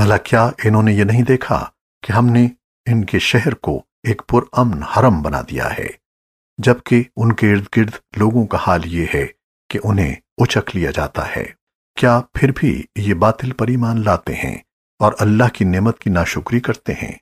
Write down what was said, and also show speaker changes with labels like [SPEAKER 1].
[SPEAKER 1] بھلا کیا انہوں نے یہ نہیں دیکھا کہ ہم نے ان کے شہر کو ایک پرامن حرم بنا دیا ہے، جبکہ ان کے ارد گرد لوگوں کا حال یہ ہے کہ انہیں اچک لیا جاتا ہے۔ کیا پھر بھی یہ باطل پر ایمان لاتے ہیں اور اللہ کی نعمت کی ناشکری کرتے ہیں؟